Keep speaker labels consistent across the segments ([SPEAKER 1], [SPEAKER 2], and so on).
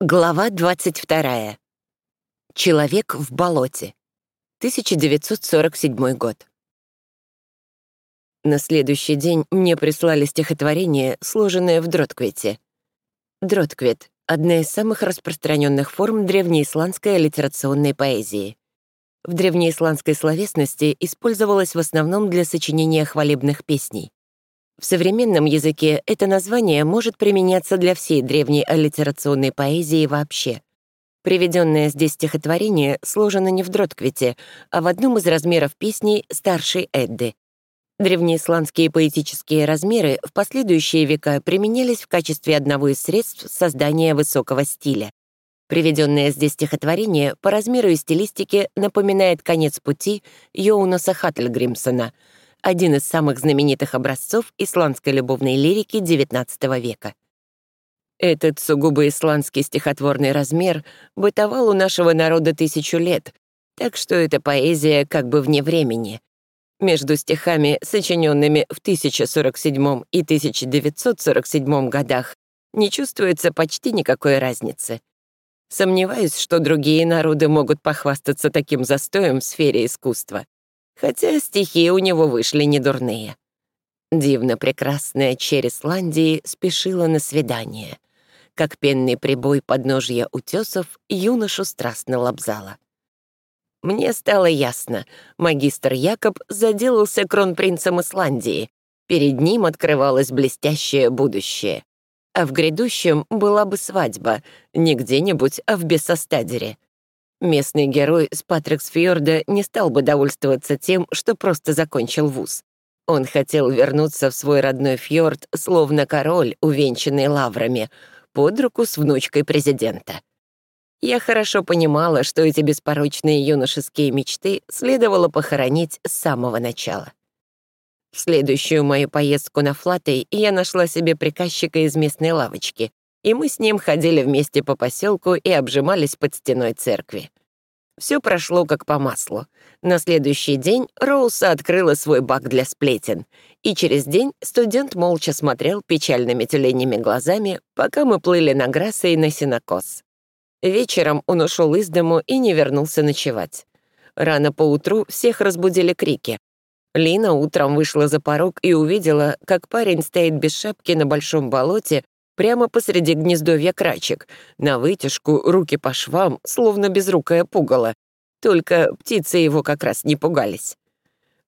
[SPEAKER 1] Глава 22. Человек в болоте. 1947 год. На следующий день мне прислали стихотворение, сложенное в дротквете. Дротквет — одна из самых распространенных форм древнеисландской аллитерационной поэзии. В древнеисландской словесности использовалась в основном для сочинения хвалебных песней. В современном языке это название может применяться для всей древней аллитерационной поэзии вообще. Приведенное здесь стихотворение сложено не в дротквите, а в одном из размеров песней старшей Эдды. Древнеисландские поэтические размеры в последующие века применялись в качестве одного из средств создания высокого стиля. Приведенное здесь стихотворение по размеру и стилистике напоминает конец пути Йоунаса Хаттельгримсона — один из самых знаменитых образцов исландской любовной лирики XIX века. Этот сугубо исландский стихотворный размер бытовал у нашего народа тысячу лет, так что эта поэзия как бы вне времени. Между стихами, сочиненными в 1047 и 1947 годах, не чувствуется почти никакой разницы. Сомневаюсь, что другие народы могут похвастаться таким застоем в сфере искусства хотя стихи у него вышли недурные. Дивно прекрасная Чересландии спешила на свидание. Как пенный прибой подножья утесов юношу страстно лобзала. Мне стало ясно, магистр Якоб заделался кронпринцем Исландии. Перед ним открывалось блестящее будущее. А в грядущем была бы свадьба, не где-нибудь, а в Бесостадере — Местный герой с Патриксфьорда не стал бы довольствоваться тем, что просто закончил вуз. Он хотел вернуться в свой родной фьорд, словно король, увенчанный лаврами, под руку с внучкой президента. Я хорошо понимала, что эти беспорочные юношеские мечты следовало похоронить с самого начала. В следующую мою поездку на Флатей я нашла себе приказчика из местной лавочки, и мы с ним ходили вместе по поселку и обжимались под стеной церкви. Все прошло как по маслу. На следующий день Роуса открыла свой бак для сплетен, и через день студент молча смотрел печальными тюленями глазами, пока мы плыли на Грасса и на Синокос. Вечером он ушел из дому и не вернулся ночевать. Рано поутру всех разбудили крики. Лина утром вышла за порог и увидела, как парень стоит без шапки на большом болоте прямо посреди гнездовья крачек, на вытяжку, руки по швам, словно безрукое пугало. Только птицы его как раз не пугались.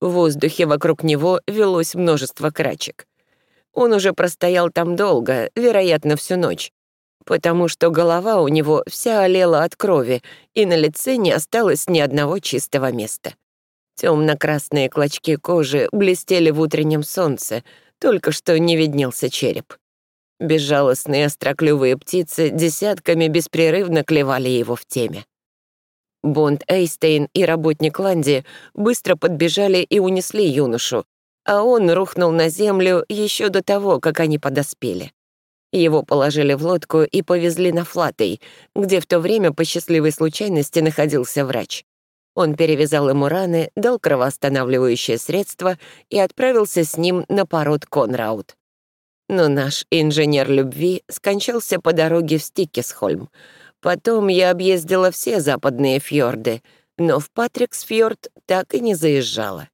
[SPEAKER 1] В воздухе вокруг него велось множество крачек. Он уже простоял там долго, вероятно, всю ночь, потому что голова у него вся олела от крови, и на лице не осталось ни одного чистого места. Темно-красные клочки кожи блестели в утреннем солнце, только что не виднелся череп. Безжалостные остроклювые птицы десятками беспрерывно клевали его в теме. Бонд Эйстейн и работник Ланди быстро подбежали и унесли юношу, а он рухнул на землю еще до того, как они подоспели. Его положили в лодку и повезли на Флатей, где в то время по счастливой случайности находился врач. Он перевязал ему раны, дал кровоостанавливающее средство и отправился с ним на пород Конраут. Но наш инженер любви скончался по дороге в Стикесхольм. Потом я объездила все западные фьорды, но в Патриксфьорд так и не заезжала.